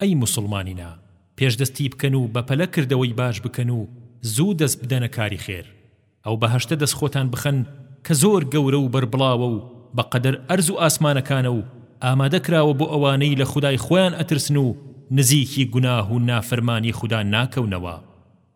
ئەی موسڵمانینا پێش دەستی بکەن و بەپەلە کردەوەی باش بکەن و زوو دەست بدەنە کاری خێر ئەو بەهەشتە دەست خۆتان بخەن کە زۆر گەورە و بەربڵاوە و بەقەدەر ئەرز و ئاسمانەکانە و ئامادە کراوە بۆ ئەوانەی لە خودای خۆیان ئەترسن و نزیکی گوناه و نافەرمانی خودا ناکەونەوە.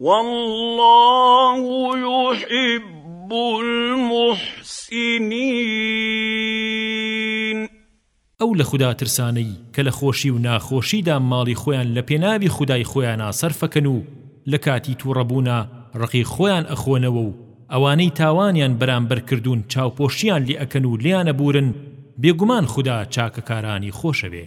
واللە یحب المحسنین. ئەو لە خودا ترسانەی کە لە خۆشی و ناخۆشیدا ماڵی خۆیان لە پێناوی خودای خۆیانا سەرفەکەن و لە کاتی توڕەبوونا ڕقی خۆیان ئەخۆنەوە و ئەوانەی تاوانیان بەرامبەر کردوون چاوپۆشیان لێ ئەکەن و لێیان ئەبوورن بێگومان خودا چاکەکارانی خۆشەوێ.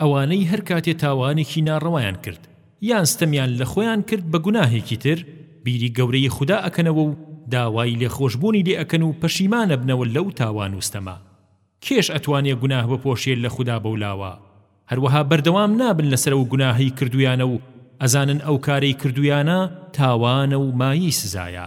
ئەوانەی هەر کاتێ تاوانێکی ناڕەوایان کرد یان ستەمیان لە خۆیان کرد بە گوناهێکی تر بیری گەورەیی خودا ئەکەنەوە و داوای لێخۆشبوونی لێ ئەکەن و پەشیمان ئەبنەوە لەو تاوان و ستەمە کێش ئەتوانێ گوناه بپۆشێ لە خودا بەو لاوە هەروەها بەردەوام نابن لەسەر ئەو گوناهەی کردوویانە و ئەزانن ئەو کارەی کردوویانە تاوانە و مایەی سزایە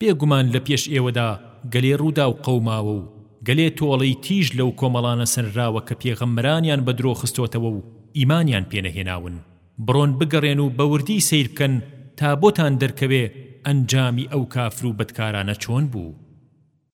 بێ گومان لە پێش ئێوەدا گەلێ ڕووداو قەوماوە و گەلێ تۆڵەی تیژ لەو کۆمەڵانە سەنراوە کە پێغەمبەرانیان بە درۆ خستۆتەوە و ئیمانیان پێ نەهێناون بڕۆن بگەڕێن و بە وردی سەیر بکەن تا بۆتان دەرکەوێ ئەنجامی ئەو کافر و بەدکارانە چۆن بوو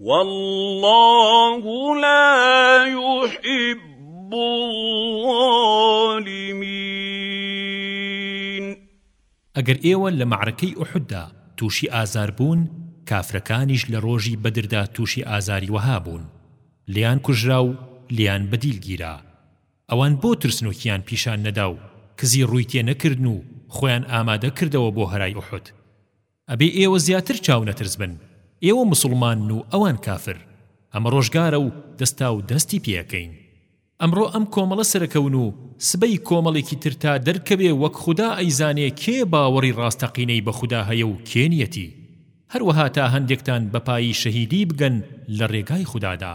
واللە لا یحب الظالمین. ئەگەر ئێوە لە مەعرەکەی ئوحوددا تووشی ئازار بوون کافرەکانیش لە ڕۆژی بەدردا تووشی ئازاری وەها بوون لێیان کوژرا و لێیان بە دیل گیرا ئەوان بۆ ترسنۆکیان پیشان نەدا و کزی ڕووی تێ نەکردن و خۆیان ئامادە کردەوە بۆ هەرای ئوحود ئەبێ ئێوە زیاتر چاونەترس بن، ئێوە موسڵمانن و ئەوان کافر، ئەمە ڕۆژگارە و دەستاو دەستی پێ ئەکەین. ئەمڕۆ ئەم کۆمەڵە سەرەکەون و سبەی کۆمەڵێکی تر تا دەرکەوێ وەک خودا ئەیزانێ کێ باوەڕی ڕاستەقینەی بە خودا هەیە و کێ نیەتی. هەروەها تا هەندێکتان بەپایی شەهیدی بگەن لە ڕێگای خودادا.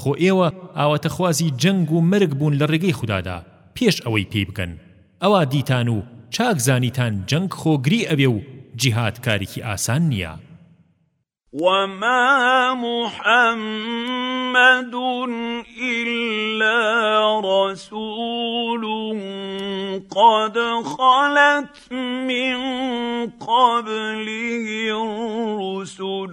خۆ ئێوە ئاواتەخوازی جەنگ و مەرگ بوون لە ڕێگەی خودادا پێش ئەوەی پێی بگەن، ئەوا دیتان و چاک زانیتان جەنگ خۆگری ئەوێ و جیهاد کارێکی ئاسان نییە. وما محمد الا رسول قد خلت من قبله الرسل.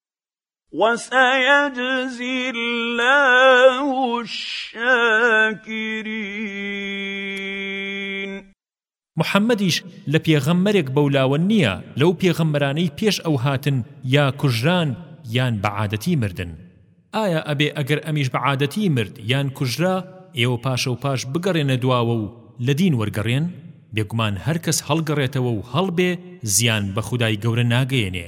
وسیجزی اللە الشاکرین. محمدیش لە پێغەم مەرێک بەولاوە نیە لەو پێغەمبەرانەی پێش ئەو هاتن یا کوژران یان بە عادەتی مردن ئایا ئەبێ ئەگەر ئەمیش بە عادەتی مرد یان کوژرا ئێوە پاشەو پاش بگەڕێنە دواوە و لە دین وەرگەڕێن بێگومان هەرکەس هەڵگەڕێتەوە و هەڵبێ زیان بە خودای گەورە ناگەیەنێ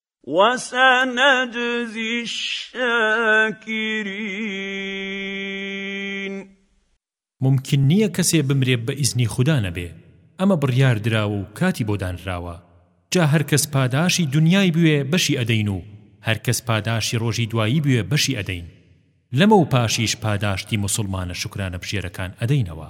وسنجزی الشاکرین. مومکین نیە کەسێ بمرێ بە ئیزنی خودا نەبێ ئەمە بڕیار دراوە و کاتی بۆ دانراوە جا هەر کەس پاداشی دونیای بوێ بەشی ئەدەین و هەر کەس پاداشی ڕۆژی دوایی بوێ بەشی ئەدەین لەمەو پاشیش پاداشتی موسوڵمانە شوکرانە بژێرەکان ئەدەینەوە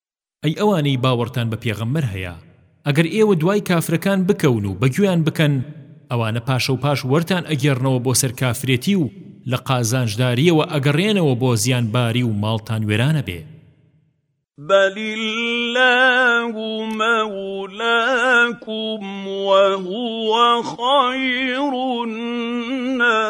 ئەی ئەوانەی باوەڕتان بە پێغەمبەر هەیە ئەگەر ئێوە دوای کافرەکان بکەون و بەگوێیان بکەن ئەوانە پاشەوپاش وەرتان ئەگێڕنەوە بۆ سەر کافرێتی و لە قازانجدارییەوە ئەگەڕێنەوە بۆ زیانباری و ماڵتان وێران ئەبێ. بل الله مولاکم وهو خیر الناصرین.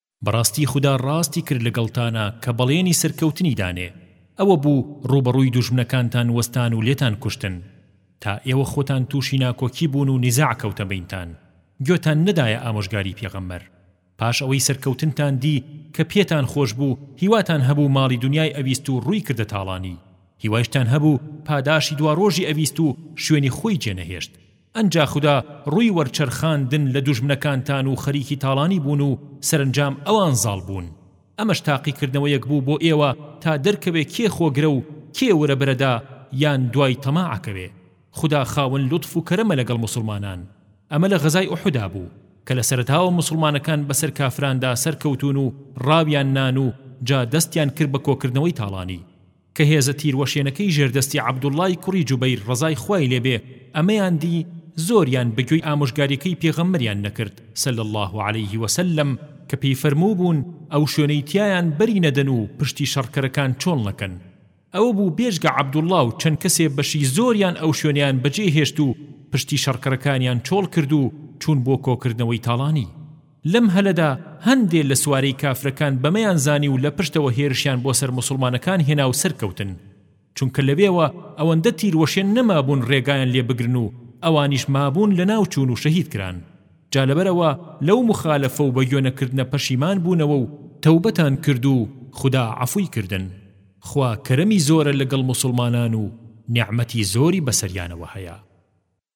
بەڕاستی خودا ڕاستی کرد لەگەڵتانا کە بەڵێنی سەرکەوتنی دانێ، ئەوە بوو ڕووبەڕووی دوژمنەکانتان وەستان و لێتان کوشتن، تا ئێوە خۆتان تووشی ناکۆکی بوون و نیزاع کەوتە بەینتان، گوێتان نەدایە ئامۆژگاری پێغەمبەر، پاش ئەوەی سەرکەوتنتان دی کە پێتان خۆش بوو، هیواتان هەبوو ماڵی دونیای ئەویست و ڕووی کردە تاڵانی، هیوایشتان هەبوو پاداشی دواڕۆژی ئەویست و شوێنی خۆی جێنەهێشت. ئنجا خودا ڕووی وەرچەرخاندن لە دوژمنەکانتان و خەریکی تاڵانی بوون و سەرەنجام ئەوان زاڵ بوون ئەمەش تاقیکردنەوەیەک بوو بۆ ئێوە تا دەرکەوێ کێ خۆگرە و کێ ورە برەدا یان دوای تەماع ئەکەوێ خودا خاوەن لوتف و کەرەمە لەگەڵ موسڵمانان ئەمە لە غەزای ئوحودا بوو کە لە سەرەتاوە موسڵمانەکان بەسەر کافراندا سەرکەوتوون و ڕاویان نان و جا دەستیان کرد بە کۆکردنەوەی تاڵانی کە هێزە تیروەشێنەکەی ژێردەستی عەبدوڵڵای کوڕی جوبەیر ڕەزای خوای لێ بێ ئەمەیان دی زۆریان بە گوێی ئامۆژگاریەکەی پێغەمبەریان نەکرد صلی اللە علیه وسلم کە پێی فەرمووبوون ئەو شوێنەی تیایان بەری نەدەن و پشتی شەڕکەرەکان چۆڵ نەکەن ئەوە بوو بێجگە عەبدوڵڵا و چەند کەسێ بەشی زۆریان ئەو شوێنەیان بەجێ هێشت و پشتی شەڕکەرەکانیان چۆڵ کرد و چوون بۆ کۆکردنەوەی تاڵانی لەم هەلەدا هەندێ لە سوارەی کافرەکان بەمەیان زانی و لە پشتەوە هێرشیان بۆ سەر موسڵمانەکان هێنا و سەرکەوتن چونکە لەوێوە ئەوەندە تیروەشێن نەمابوون رێگایان لێ بگرن و ئەوانیش مابوون لەناو چوون و شەهید کران جا لەبەرئەوە لەو مخالەفە و بەگوێنە کردنە پەشیمان بوونەوە و تەوبەتان کرد و خودا عەفوی کردن خوا کەرەمی زۆرە لەگەڵ موسڵمانان و نیعمەتی زۆری بەسەریانەوە هەیە.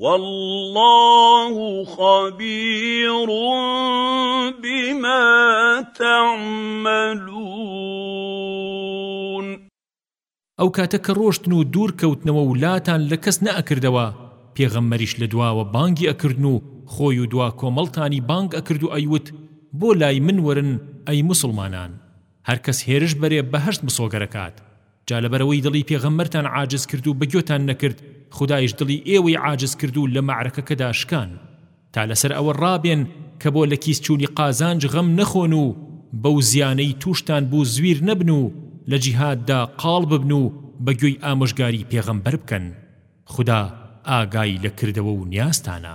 واللە خبیر بما تعملون. ئەو کاتە کە ڕۆشتن و دوور کەوتنەوە و لاتان لە کەس نە ئەکردەوە پێغەمبەریش لە دواوە بانگی ئەکردن و خۆی و دوا کۆمەڵتانی بانگ ئەکرد و ئەیوت بۆ لای من وەرن ئەی موسڵمانان هەر کەس هێرش بەرێ بەهەشت مسۆگەر ئەکات جا لەبەرئەوەی دڵی پێغەمبەرتان عاجز کرد و بەگوێتان نەکرد خودایش دڵی ئێوەی عاجز کرد و لە مەعرەکەکەدا شکان تا لەسەر ئەوە ڕابێن کە بۆ لە کیس چوونی قازانج غەم نەخۆن و بەو زیانەی تووشتان بوو زویر نەبن و لە جیهاددا قاڵ ببن و بە گوێی ئامۆژگاری پێغەمبەر بکەن خودا ئاگای لە کردەوە و نیازتانە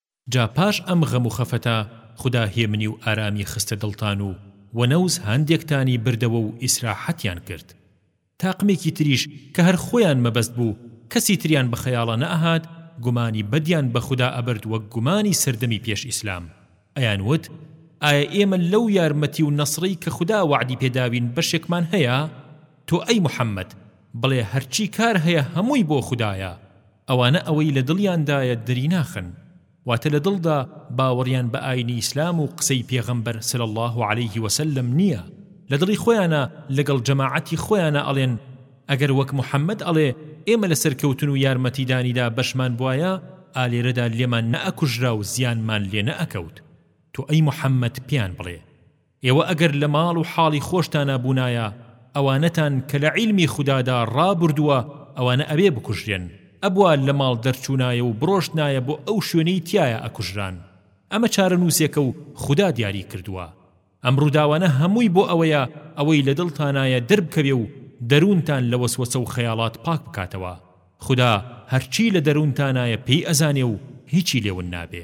جا پاش ئەم غەم و خەفەتە خودا هێمنی و ئارامی خستە دڵتان و وەنەوز هەندێکتانی بردەوە و ئیسراحەتیان کرد تاقمێکی تریش کە هەر خۆیان مەبەست بوو کەسی تریان بە خەیاڵا نەئەهات گومانی بەدیان بە خودا ئەبرد وەک گومانی سەردەمی پێش ئیسلام ئەیان وت ئایا ئێمە لەو یارمەتی و نەسرەی کە خودا وەعدی پێ داوین بەشێکمان هەیە تۆ ئەی محمد بڵێ هەرچی کار هەیە هەمووی بۆ خودایە ئەوانە ئەوەی لە دڵیاندایە دەریناخەن، واتە لە دڵدا باوەڕیان بە ئاینی ئیسلام و قسەی پێغەمبەر صلی اللە علیه وسلم نییە، لە دڵی خۆیانا لەگەڵ جەماعەتی خۆیانا ئەڵێن ئەگەر وەک محمد ئەڵێ ئێمە لە سەرکەوتن و یارمەتیدانیدا بەشمان بوایە ئالێرەدا لێمان نەئەکوژرا و زیانمان لێ نەئەکەوت، تۆ ئەی محمد پێیان بڵێ. ئێوە ئەگەر لە ماڵ و حاڵی خۆشتانا بوونایە، ئەوانەتان کە لە عیلمی خودادا ڕابوردووە ئەوانە ئەبێ بکوژرێن، ئەبوا لە ماڵ دەرچوونایە و بڕۆشتنایە بۆ ئەو شوێنەی تیایە ئەکوژران. ئەمە چارەنووسێکە و خودا دیاری کردووە. ئەم ڕووداوانە هەمووی بۆ ئەوەیە ئەوەی لە دڵتانایە دەربکەوێ و دەروونتان لە وەسوەسە و خەیاڵات پاک بکاتەوە. خودا هەرچی لە دەروونتانایە پێی ئەزانێ و هیچی لێ ون نابێ.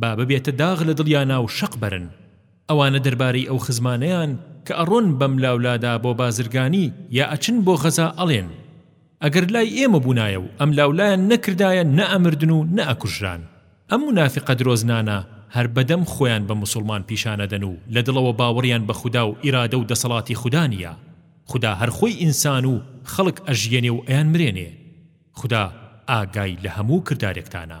با ببێتە داغ لە دڵیانا و شەق بەرن ئەوانە دەربارەی ئەو خزمانەیان کە ئەڕۆن بەم لاو لادا بۆ بازرگانی یا ئەچن بۆ غەزا ئەڵێن ئەگەر لای ئێمە بونایە و ئەم لاو لایان نەکردایە نە ئەمردن و نە ئەکوژران ئەم مونافیقە درۆزنانە هەر بەدەم خۆیان بە موسوڵمان پیشان ئەدەن و لە دڵەوە باوەڕیان بە خودا و ئیرادە و دەسەڵاتی خودا نیە خودا هەر خۆی ئینسان و خەڵک ئەژیەنێ و ئەیان مرێنێ خودا ئاگای لە هەموو کردارێکتانە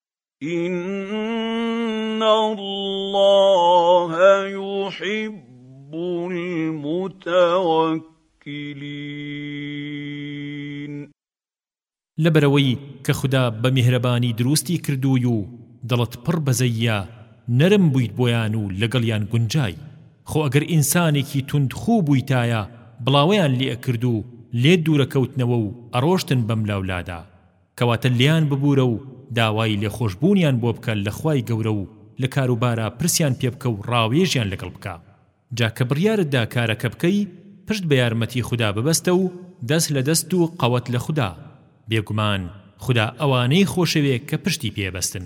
ان اللە یحب المتوکلین. لەبەرئەوەی کە خودا بە میهرەبانی دروستی کردووی و دڵت پڕ بەزەییە نەرم بوویت بۆیان و لەگەڵیان گونجای خۆ ئەگەر ئینسانێکی توند خوو بوویتایە بڵاوەیان لێئەکرد و لێت دوورەکەوتنەوە و ئەڕۆشتن بەملاولادا کەواتە لێیان ببورە و داوای لێخۆشبوونیان بۆ بکە لە خوای گەورە و لە کاروبارا پرسیان پێ بکە و ڕاوێژیان لەگەڵ بکە جا کە بڕیارت دا کارەکە بکەی پشت بە یارمەتی خودا ببەستە و دەست لە دەست و قەوەت لە خودا بێگومان خودا ئەوانەی خۆشەوێ کە پشتی پێ بەستن.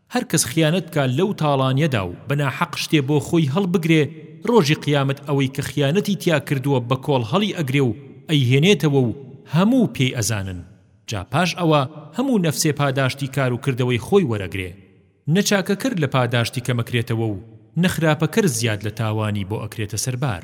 هەر کەس خیانەت بکا لەو تاڵانیەدا و بە ناحەق شتێ بۆ خۆی هەڵبگرێ ڕۆژی قیامەت ئەوەی کە خیانەتی تیا کردووە بە کۆڵ هەڵی ئەگرێ و ئەیهێنێتەوە و هەموو پێی ئەزانن جا پاش ئەوە هەموو نەفسێ پاداشتی کار و کردەوەی خۆی وەرەگرێ نە چاکەکەر لە پاداشتی کەمەکرێتەوە و نە خراپەکەر زیاد لە تاوانی بۆ ئەکرێتە سەربار.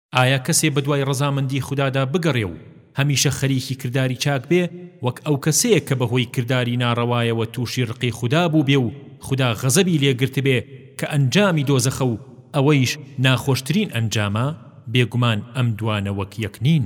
ئایا کەسێ بەدوای ڕەزامەندی خودادا بگەڕێ و هەمیشە خەریکی کرداری چاک بێ وەک ئەو کەسەیە کە بەهۆی کرداری ناڕەوایەوە تووشی ڕقی خودا بووبێ و خودا غەزەبی لێ گرتبێ کە ئەنجامی دۆزەخە و ئەوەیش ناخۆشترین ئەنجامە؟ بێگومان ئەم دوانە وەک یەک نین.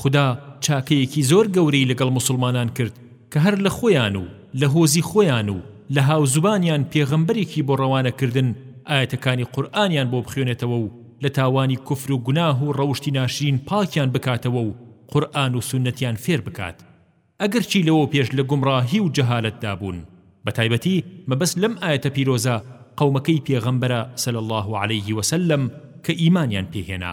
خودا چاکەیەکی زۆر گەورەی لەگەڵ موسڵمانان کرد کە هەر لە خۆیان و لە هۆزی خۆیان و لە هاوزوبانیان پێغەمبەرێکی بۆ ڕەوانە کردن ئایەتەکانی قورئانیان بۆ بخوێنێتەوە و لە تاوانی کوفر و گوناه و ڕەوشتی ناشرین پاکیان بکاتەوە و قورئان و سوننەتیان فێر بکات ئەگەرچی لەوە پێش لە گومڕاهی و جەهالەتدا بوون بەتایبەتی مەبەست لەم ئایەتە پیرۆزە قەومەکەی پێغەمبەرە صلی اللە علیه وسلم کە ئیمانیان پێهێنا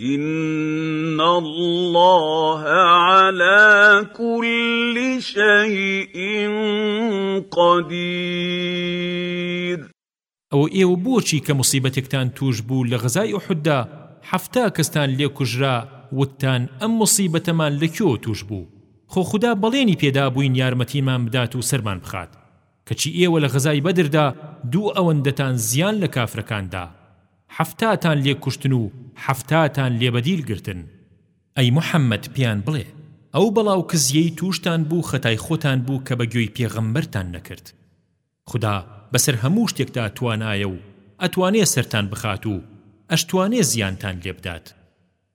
ان اللە علی کل شیء قدیر. ئەوە ئێوە بۆچی کە موسیبەتێکتان توش بوو لە غەزای ئوحوددا حەفتا کەستان لێ کوژرا وتتان ئەم موسیبەتەمان لە کوێوە توش بوو خۆ خودا بەڵێنی پێدابووین یارمەتیمان بدات و سەرمان بخات کەچی ئێوە لە غەزای بەدردا دوو ئەوەندەتان زیان لە کافرەکان دا حەفتاتان لێ کوشتن و حەفتاتان لێ بە دیل گرتن. ئەی محەمەد پێیان بڵێ، ئەو بەڵا و کزیەی تووشتان بوو خەتای خۆتان بوو کە بە گوێی پێغەمبەرتان نەکرد. خودا بەسەر هەموو شتێکدا توانایە و ئەتوانێ سەرتان بخات و ئەشتوانێ زیانتان لێ بدات.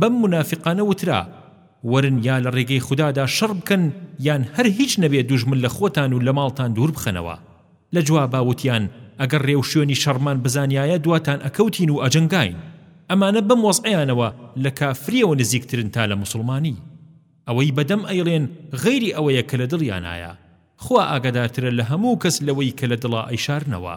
بەم مونافیقانە وترا، وەرن یا لە ڕێگەی خودادا شەڕ بکەن یان هەر هیچ نەبێ دوژمن لە خۆتان و لە ماڵتان دوور بخەنەوە. لە جوابا وتیان، ئەگەر ڕێ و شوێنی شەڕمان بزانیایە دواتان ئەکەوتین و ئەجەنگاین. ئەمانە بەم وەزعەیانەوە لە کافرییەوە نزیکترن تا لە موسڵمانی. ئەوەی بە دەم ئەیڵێن غەیری ئەوەیە کە لە دڵیانایە. خوا ئاگادارترە لە هەموو کەس لەوەی کە لە دڵا ئەیشارنەوە.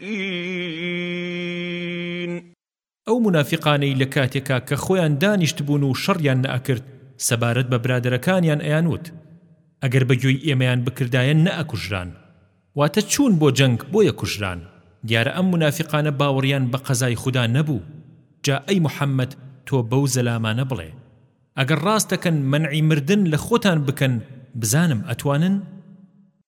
قین. ئەو مونافیقانەی لە کاتێکا کە خۆیان دانیشتبوون و شەڕیان نەئەکرد سەبارەت بە برادەرەکانیان ئەیان وت ئەگەر بە گوێی ئێمەیان بکردایە نەئەکوژران واتە چوون بۆ جەنگ بۆیە کوژران دیارە ئەم مونافیقانە باوەڕیان بە قەزای خودا نەبوو جا ئەی محمد تۆ بەو زەلامانە بڵێ ئەگەر ڕاست دەکەن مەنعی مردن لە خۆتان بکەن بزانم ئەتوانن؟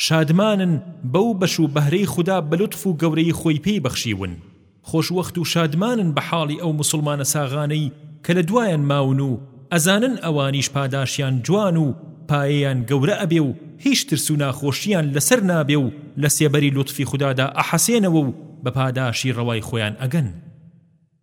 شادمانن بەو بەش و بەهرەی خودا بە لوتف و گەورەیی خۆی پێی بەخشیون، خۆشوەخت و شادمانن بە حاڵی ئەو موسڵمانە ساغانەی کە لە دوایان ماون و ئەزانن ئەوانیش پاداشیان جوان و پایەیان گەورە ئەبێ و هیچ ترس و ناخۆشیان لەسەر نابێ و لە سێبەری لوتفی خودادا ئەحەسێنەوە و بە پاداشی ڕەوای خۆیان ئەگەن.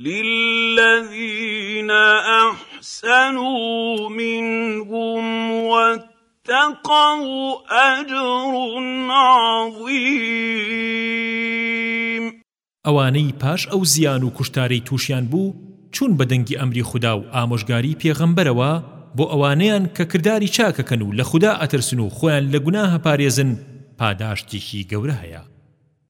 للذین احسنوا منهم واتقوا اجر عظیم. ئەوانەی پاش ئەو زیان و کوشتارەی توشیان بوو چوون بە دەنگی ئەمری خودا و ئامۆژگاری پێغەمبەرەوە بۆ ئەوانەیان کە کرداری چاکەکەن و لە خودا ئەترسن و خۆیان لە گوناهە پارێزن پاداشتێکی گەورە هەیە.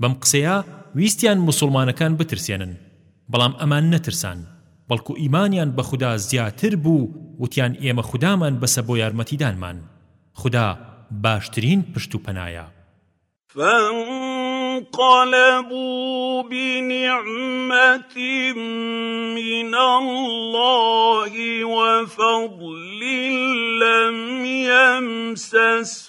بەم قسەیە ویستیان موسوڵمانەکان بترسێنن، بەڵام ئەمان نەترسان، بەڵکو ئیمانیان بە خودا زیاتر بوو وتیان ئێمە خودامان بەسە بۆ یارمەتیدانمان، خودا باشترین پشت و پەنایە. فانقلبوا بنعمة من الله وفضل لم يمسسهم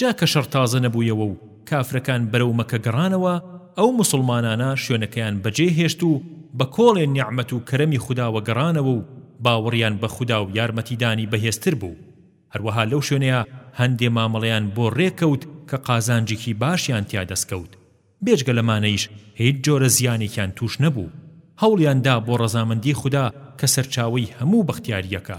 جا کە شەڕ تازە نەبوویەوە و کافرەکان بەرەو مەکە گەڕانەوە، ئەو موسڵمانانە شوێنەکەیان بەجێ هێشت و بە کۆڵێ نیعمەت و کەرەمی خوداوە گەڕانەوە و باوەڕیان بە خودا و یارمەتیدانی بەهێزتر بوو، هەروەها لەو شوێنەیا هەندێ مامەڵەیان بۆ ڕێ کەوت کە قازانجیکی باشیان تیا دەست کەوت، بێجگە لەمانەیش هیچ جۆرە زیانێکیان تووش نەبوو، هەوڵیان دا بۆ ڕەزامەندی خودا کە سەرچاوەی هەموو بەختیارییەکە.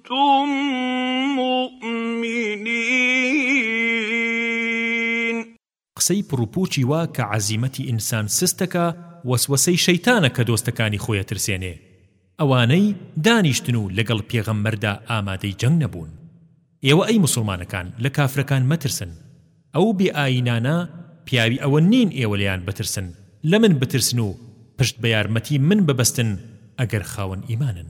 تم مؤمنین. قسەی پڕوپوچی وا کە عەزیمەتی ئینسان سست دەکا وەسوەسەی شەیتانە کە دۆستەکانی خۆی ئەترسێنێ ئەوانەی دانیشتن و لەگەڵ پێغەمبەردا ئامادەی جەنگ نەبوون ئێوە ئەی موسڵمانەکان لە کافرەکان مەترسن ئەو بێ ئاینانە پیاوی ئەوە نین ئێوە لێیان بترسن لەمن بترسن و پشت بە یارمەتی من ببەستن ئەگەر خاوەن ئیمانن.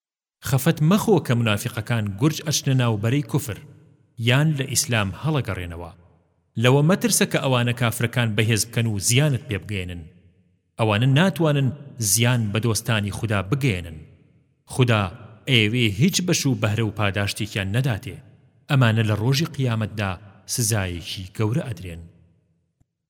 خەفەت مەخۆ کە منافیقەکان گورج ئەچنە ناو بەرەی کوفر یان لە ئیسلام هەڵەگەڕێنەوە لەوە مەترسە کە ئەوانە کافرەکان بەهێز بکەن و زیانت پێ بگەیەنن ئەوانە ناتوانن زیان بە دۆستانی خودا بگەیەنن خودا ئەیەوێ هیچ بەش و بەهرە و پاداشتێکیان نەداتێ ئەمانە لە ڕۆژی قیامەتدا سزایەکی گەورە ئەدرێن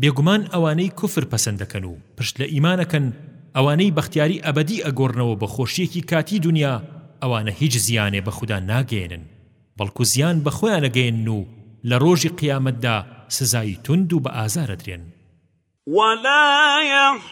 بێگومان ئەوانەی کوفر پەسەند دەکەن و پشت لە ئیمانەکەن ئەوانەی بەختیاری ئەبەدی ئەگۆڕنەوە بە خۆشیەکی کاتی دونیا ئەوانە هیچ زیانێ بە خودا ناگەیەنن بەڵکو زیان بە خۆیان ئەگەیەنن و لە ڕۆژی قیامەتدا سزای توند و بە ئازار ئەدرێن. ولا يحل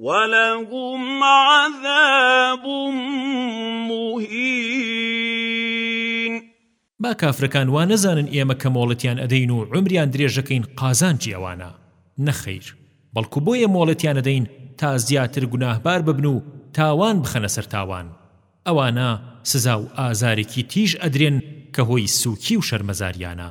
ولهم عذاب مهین با کافرەکان وا نەزانن ئێمە کە مۆڵەتیان ئەدەین و عومریان درێژەکەین قازانجی ئەوانە نەخەیر بەڵکو بۆیە مۆڵەتیان ئەدەین تا زیاتر گوناهبار ببن و تاوان بخەنە سەر تاوان ئەوانە سزا و ئازارێکی تیژ ئەدرێن کە هۆی سوکی و شەرمەزاریانە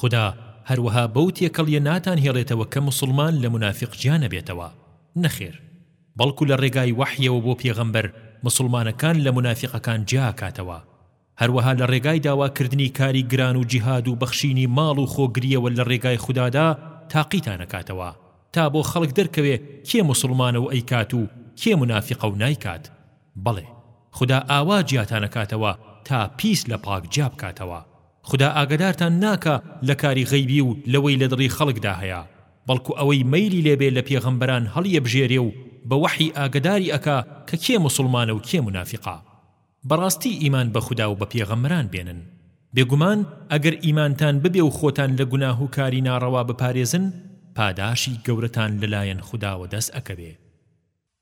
خودا هەروەها بەو تێکەڵیە ناتان هێڵێتەوە کە موسڵمان لە مونافیق جیا نەبێتەوە، نەخێر، بەڵکو لە ڕێگای وەحیەوە بۆ پێغەمبەر موسڵمانەکان لە مونافیقەکان جیا ئەکاتەوە، هەروەها لە ڕێگای داوا کردنی کاری گران و جیهاد و بەخشینی ماڵ و خۆگریەوە لە ڕێگای خودادا تاقیتان ئەکاتەوە تا بۆ خەڵک دەرکەوێ کێ موسڵمانە و ئەیکات و کێ مونافیقە و نایکات. بەڵێ، خودا ئاوا جیاتانەکاتەوە تا پیس لە پاک جیا بکاتەوە. خودا ئاگەدارتان ناکا لە کاری غەیبی و لەوەی لە دڵی خەڵکدا هەیە، بەڵکو ئەوەی مەیلی لێ بێ لە پێغەمبەران هەڵیەبژێرێ و بە وەحی ئاگەداری ئەکا کە کێ موسڵمانە و کێ مونافیقە. بەڕاستی ئیمان بە خودا و بە پێغەمبەران بێنن. بێگومان ئەگەر ئیمانتان ببێ و خۆتان لە گوناه و کاری ناڕەوا بپارێزن، پاداشی گەورەتان لەلایەن خوداوە دەست ئەکەوێ.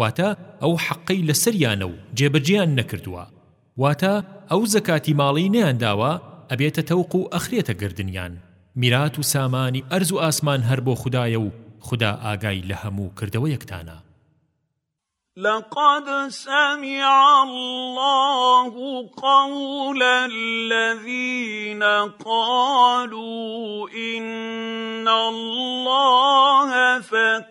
واتە ئەو حەقەی لەسەریانە و جێبەجێیان نەکردووە واتە ئەو زەکاتی ماڵی نەیانداوە ئەبێتە تەوق و ئەخرێتە گردنیان میرات و سامانی ئەرز و ئاسمان هەر بۆ خودایە و خودا ئاگای لە هەموو کردەوەیەکتانە لقد سمع الله قول الذين قالوا إن الله فقير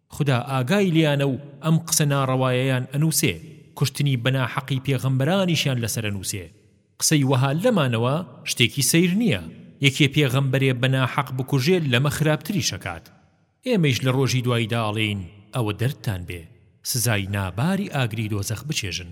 خودا ئاگای لێیانە و ئەم قسە ناڕەوایەیان ئەنووسێ، کوشتنی بەناحەقی پێغەمبەرانیشیان لەسەر ئەنووسێ. قسەی وەها لەمانەوە شتێکی سەیر نییە، یەکێ پێغەمبەرێ بەناحەق بکوژێ لەمە خراپتریش ئەکات. ئێمەیش لە ڕۆژی دواییدا ئەڵێین، ئەوە دەردتان بێ، سزای ناباری ئاگری دۆزەخ بچێژن.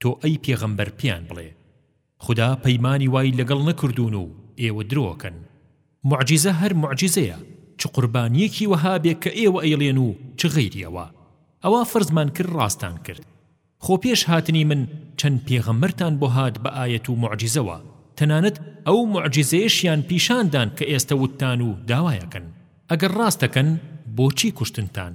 تۆ ئەی پێغەمبەر پێیان بڵێ، خودا پەیمانی وای لەگەڵ نەکردوون و ئێوە درۆکەن. موعجیزە هەر موعجیزەیە، چ قوربانییەکی وەها بێ کە ئێوە ئەیڵێن و چ غەیری ئەوە، ئەوا فەرزمان کرد ڕاستان کرد. خۆ پێش هاتنی من چەند پێغەمبەرتان بۆ هات بە ئایەت و موعجیزەوە، تەنانەت ئەو موعجیزەیەشیان پیشان دان کە ئێستە وتتان و داوایەکەن. ئەگەر ڕاست دەکەن بۆچی کوشتنتان؟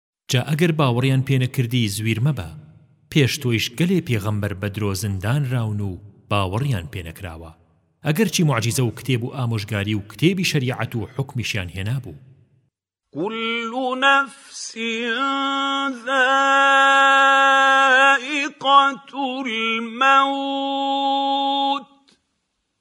جا ئەگەر باوەڕیان پێ نەکردی زویر مەبە، پێش تۆیش گەلێ پێغەمبەر بە درۆ زندانراون و باوەڕیان پێ نەکراوە، ئەگەرچی موعجیزە و کتێب و ئامۆژگاری و کتێبی شەریعەت و حوکمیشیان هێنابوو. کل نفس ذائقة الموت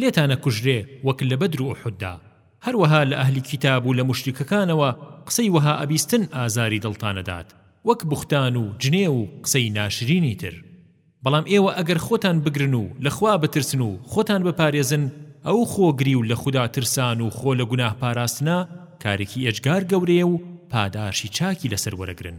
لێتان ئەکوژرێ وەک لە بەدرو ئوحوددا هەروەها لە ئەهلی کیتاب و لە موشریکەکانەوە قسەی وەها ئەبیستن ئازاری دڵتان ئەدات وەک بوختان و جنێو و قسەی ناشرینی تر بەڵام ئێوە ئەگەر خۆتان بگرن و لە خوا بترسن و خۆتان بپارێزن ئەو خۆگری و لە خودا ترسان و خۆ لە گوناه پاراستنە کارێکی ئێجگار گەورەیە و پاداشی چاکی لەسەر وەرەگرن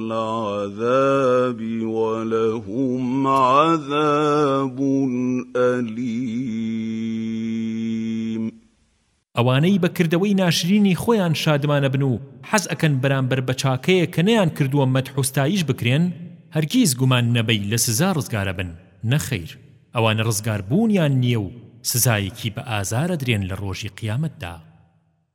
العذاب ولهم عذاب الیم ئەوانەی بە کردەوەی ناشرینی خۆیان شادمانەبن و حەز ئەکەن بەرامبەر بە چاکەیەک کە نەیانکردووە مەدح و ستایش بکرێن هەرگیز گومان نەبەی لە سزا ڕزگارەبن نەخەیر ئەوانە ڕزگاربوونیان نییە و سزایەکی بە ئازار ئەدرێن لە ڕۆژی قیامەتدا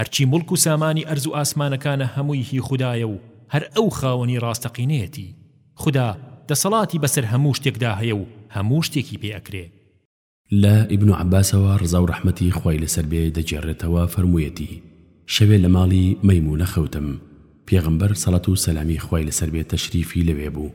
هەرچی موڵک و سامانی ئەرز و ئاسمانەکانە هەمووی هی خودایە و هەر ئەو خاوەنی ڕاستەقینەیەتی. خودا دەسەڵاتی بەسەر هەموو شتێکدا هەیە و هەموو شتێکی پێ ئەکرێ. لە ئیبن عەباسەوە ڕەزا و ڕەحمەتی خوای لەسەر بێ دەگێڕێتەوە فەرموویەتی، شەوێ لە ماڵی، مەیموونە، خەوتم، پێغەمبەر، سەڵت و سەلامی خوای لەسەر بێ، تەشریفی لەوێ بوو،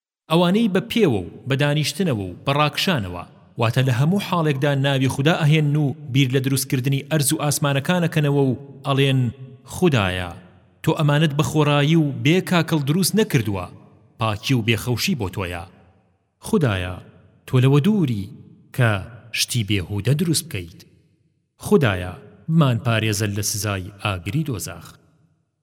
ئەوانەی بە پێوە و بە دانیشتنەوە و بە ڕاکشانەوە، واتە لە هەموو حاڵێکدا ناوی خودا ئەهێنن و بیر لە دروستکردنی ئەرز و ئاسمانەکان ئەکەنەوە و ئەڵێن، خودایە! تۆ ئەمانەت بە خۆڕایی و بێ کاکڵ دروست نەکردووە، پاکی و بێ خەوشی بۆ تۆیە. خودایە! تۆ لەوە دووری، کە شتی بێهوودە دروست بکەیت. خودایە! بمانپارێزە لە سزای ئاگری دۆزەخ.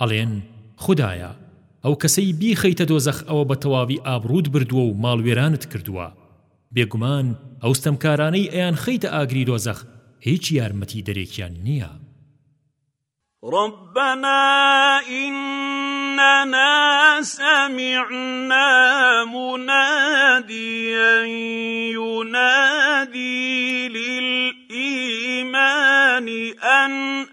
ئەڵێن، خودایە، ئەو کەسەی بیخەیتە دۆزەخ ئەوە بە تەواوی ئابڕووت بردووە و ماڵوێرانت کردووە. بێگومان ئەو ستەمکارانەی ئەیانخەیتە ئاگری دۆزەخ هیچ یارمەتیدەرێکیان نییە. ربنا اننا سمعنا مناديا ينادي للايمان ان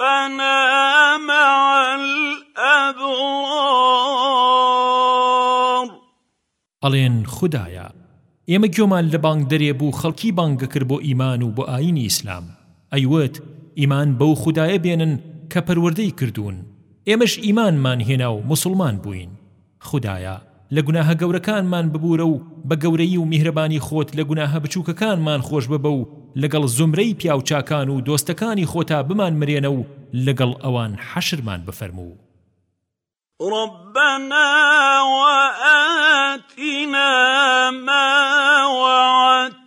أنا مع الأبرار ئەڵێن، خودایە، ئێمە گوێمان لە بانگدەرێ بوو خەڵکی بانگەکرد بۆ ئیمان و بۆ ئایینی ئیسلام، ئەیوت، ئیمان بەو خودایە بێنن کە پەروەردەی کردوون، ئێمەش ئیمانمان هێنا و موسڵمان بووین. خودایە، لە گوناهە گەورەکانمان ببوورە و بە گەورەیی و میهرەبانی خۆت لە گوناهە بچووکەکانمان خۆش ببە و لەگەڵ زومرەی پیاوچاکان و دۆستەکانی خۆتا بمانمرێنە و لەگەڵ ئەوان حەشرمان بفەرموو. ربنا وآتنا ما وعدتنا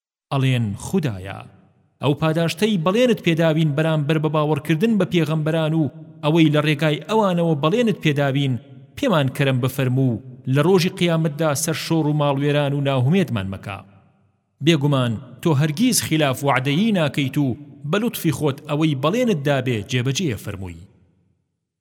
ئەڵێن، خودایە! ئەو پاداشتەی بەڵێنت پێداوین بەرامبەر بە باوەڕکردن بە پێغەمبەران و ئەوەی لە ڕێگای ئەوانەوە بەڵێنت پێداوین پێمان کەرەم بفەرموو و لە ڕۆژی قیامەتدا سەرشۆڕ و ماڵوێران و ناهومێدمان مەکە. بێگومان تۆ هەرگیز خیلاف وەعدەیی ناکەیت و بە لوتفی خۆت ئەوەی بەڵێنت دابێ جێبەجێ ئەفەرمووی.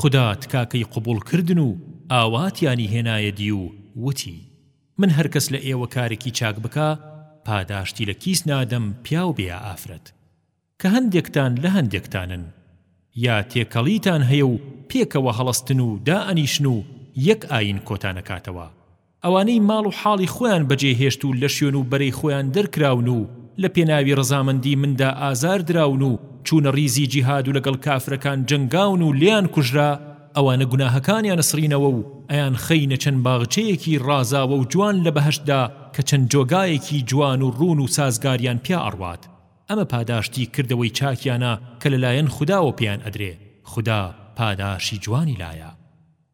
خودا تکاکەی قبوڵ کردن و ئاواتیانی هێنایە دی و وتی، من هەر کەس لە ئێوە کارێکی چاک بکا پاداشتی لە کیس نادەم پیاو بێ یا ئافرەت. کە هەندێکتان لە هەندێکتانن. یا تێکەڵیتان هەیە و پێکەوە هەڵەستن و دائەنیشن و یەک ئایین کۆتان ئەکاتەوە. ئەوانەی ماڵ و حاڵی خۆیان بەجێ هێشت و لە شوێن و بەرەی خۆیان دەرکراون و لە پێناوی ڕەزامەندی مندا ئازار دراون و چوونە ڕیزی جیهاد و لەگەڵ کافرەکان جەنگاون و لێیان کوژرا ئەوانە گوناهەکانیان ئەسڕینەوە و ئەیانخەینە چەند باغچەیەکی ڕازاوە و جوان لە بەهەشتدا کە چەند جۆگایەکی جوان و ڕوون و سازگاریان پیا ئەڕوات ئەمە پاداشتی کردەوەی چاکیانە کە لەلایەن خوداوە پێیان ئەدرێ خودا پاداشی جوانی لایە.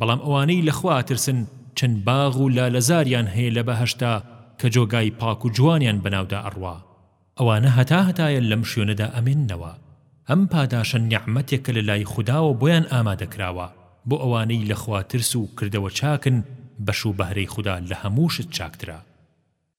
بەڵام ئەوانەی لە خوا ئەترسن چەند باغ و لالەزاریان هەیە لە بەهەشتا کە جۆگای پاک و جوانیان بەناودا ئەڕوا ئەوانە هەتا هەتایە لەم شوێنەدا ئەمێننەوە ئەم پاداشە نیعمەتێکە لە لای خوداوە بۆیان ئامادە کراوە بۆ ئەوانەی لە خوا ترس و کردەوە چاکن بەش و بەهرەی خودا لە هەموو شت چاکترە.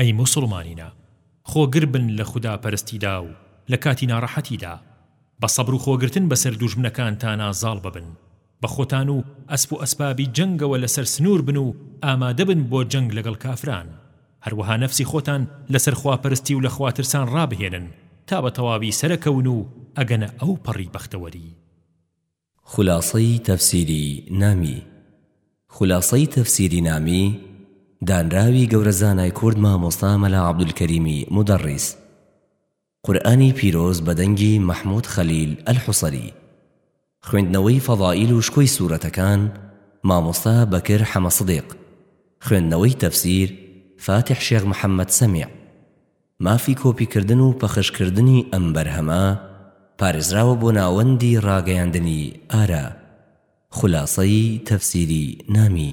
ئەی موسوڵمانینە خۆگر بن لە خودا پەرستیدا و لە کاتی ناڕەحەتیدا بە سەبر و خۆگرتن بەسەر دوژمنەکانتانا زاڵ ببن بە خۆتان و ئەسپ و ئەسبابی جەنگەوە لەسەر سنور بن و ئامادە بن بۆ جەنگ لەگەڵ کافران هەروەها نەفسی خۆتان لەسەر خواپەرستی و لە خواترسان ڕابهێنن تا بە تەواوی سەرەکەون و ئەگەنە ئەوپەڕی بەختەوەری. خولاسەی تەفسیری نامی خولاسەی تەفسیری نامی دانراوی گەورە زانای کورد مامۆستا مەلا عەبدولکەریمی مودەڕیس قورئانی پیرۆز بە دەنگی مەحمود خەلیل ئەلحوسری خوێندنەوەی فەضائیل و شکۆی سورەتەکان مامۆستا بەکر حەمە سدیق خوێندنەوەی تەفسیر فاتیح شێخ محەمەد سەمیع مافی کۆپیکردن و پەخشکردنی ئەم بەرهەمە پارێزراوە بۆ ناوەندی ڕاگەیاندنی ئارا خولاسەی تەفسیری نامی.